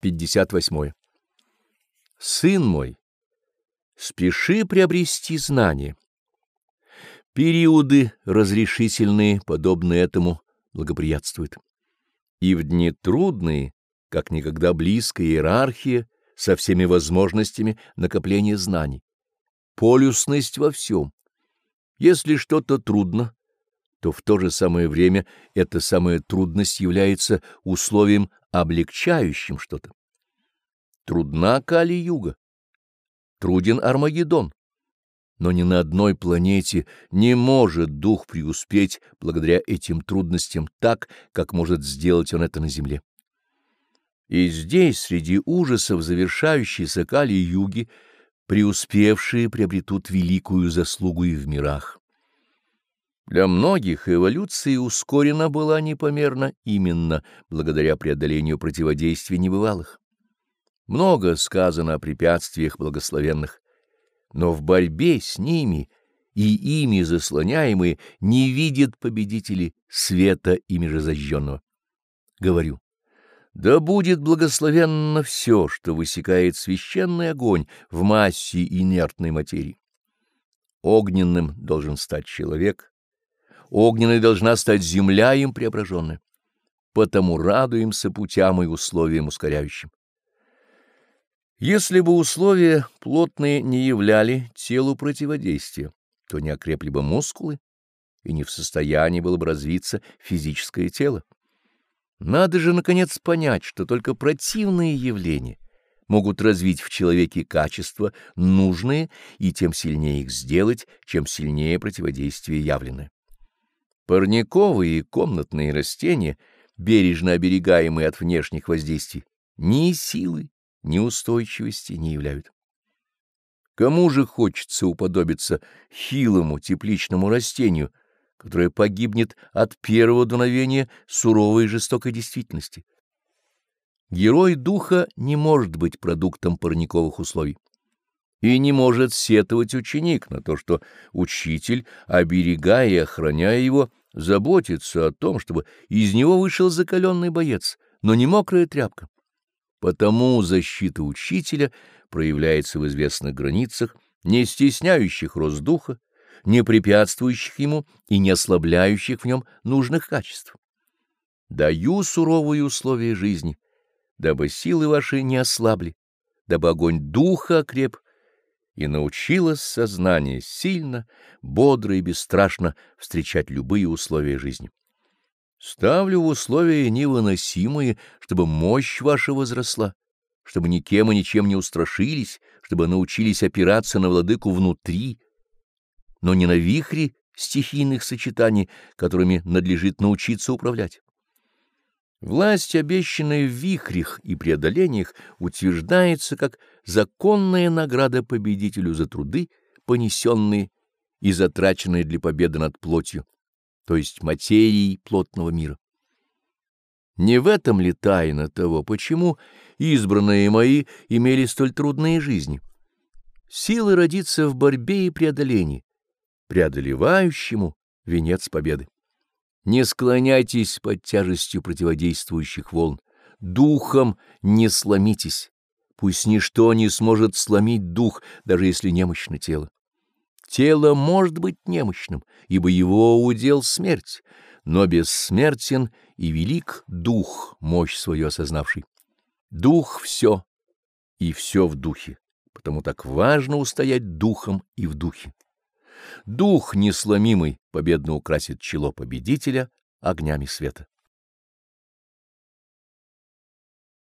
58. Сын мой, спеши приобрести знания. Периоды разрешительные, подобные этому, благоприятствуют. И в дни трудные, как никогда близкая иерархия со всеми возможностями накопления знаний. Полюсность во всем. Если что-то трудно, то в то же самое время эта самая трудность является условием, облегчающим что-то. Трудна Кали-юга, труден Армагеддон, но ни на одной планете не может дух преуспеть благодаря этим трудностям так, как может сделать он это на Земле. И здесь, среди ужасов завершающейся Кали-юги, преуспевшие приобретут великую заслугу и в мирах. Для многих эволюция ускорена была непомерно именно благодаря преодолению противодействия небывалых. Много сказано о препятствиях благословенных, но в борьбе с ними и ими заслоняемые не видят победители света ими же зажженного. Говорю, да будет благословенно все, что высекает священный огонь в массе инертной материи. Огненным должен стать человек, огненной должна стать земля им преображенная. Потому радуемся путям и условиям ускоряющим. Если бы условия плотные не являли телу противодействия, то не окрепли бы мускулы, и не в состоянии было бы развиться физическое тело. Надо же, наконец, понять, что только противные явления могут развить в человеке качества, нужные, и тем сильнее их сделать, чем сильнее противодействие явленное. Парниковые и комнатные растения, бережно оберегаемые от внешних воздействий, ни силы, ни устойчивости не являют. Кому же хочется уподобиться хилому тепличному растению, которое погибнет от первого дуновения суровой и жестокой действительности? Герой духа не может быть продуктом парниковых условий. И не может сетовать ученик на то, что учитель, оберегая и охраняя его, заботится о том, чтобы из него вышел закаленный боец, но не мокрая тряпка. Потому защита учителя проявляется в известных границах, не стесняющих рост духа, не препятствующих ему и не ослабляющих в нем нужных качеств. Даю суровые условия жизни, дабы силы ваши не ослабли, дабы огонь духа окреп, и научилось сознание сильно, бодро и бесстрашно встречать любые условия жизни. Ставлю в условия невыносимые, чтобы мощь ваша возросла, чтобы никем и ничем не устрашились, чтобы научились опираться на владыку внутри, но не на вихри стихийных сочетаний, которыми надлежит научиться управлять. Власть, обещанная в вихрях и преодолениях, утверждается как законная награда победителю за труды, понесенные и затраченные для победы над плотью, то есть материей плотного мира. Не в этом ли тайна того, почему избранные мои имели столь трудные жизни? Силы родиться в борьбе и преодолении, преодолевающему венец победы. Не склоняйтесь под тяжестью противодействующих волн, духом не сломитесь, пусть ничто не сможет сломить дух, даже если немощно тело. Тело может быть немощным, ибо его удел смерть, но бессмертен и велик дух, мощь свою осознавший. Дух — все, и все в духе, потому так важно устоять духом и в духе. Дух несломимый победно украсит чело победителя огнями света.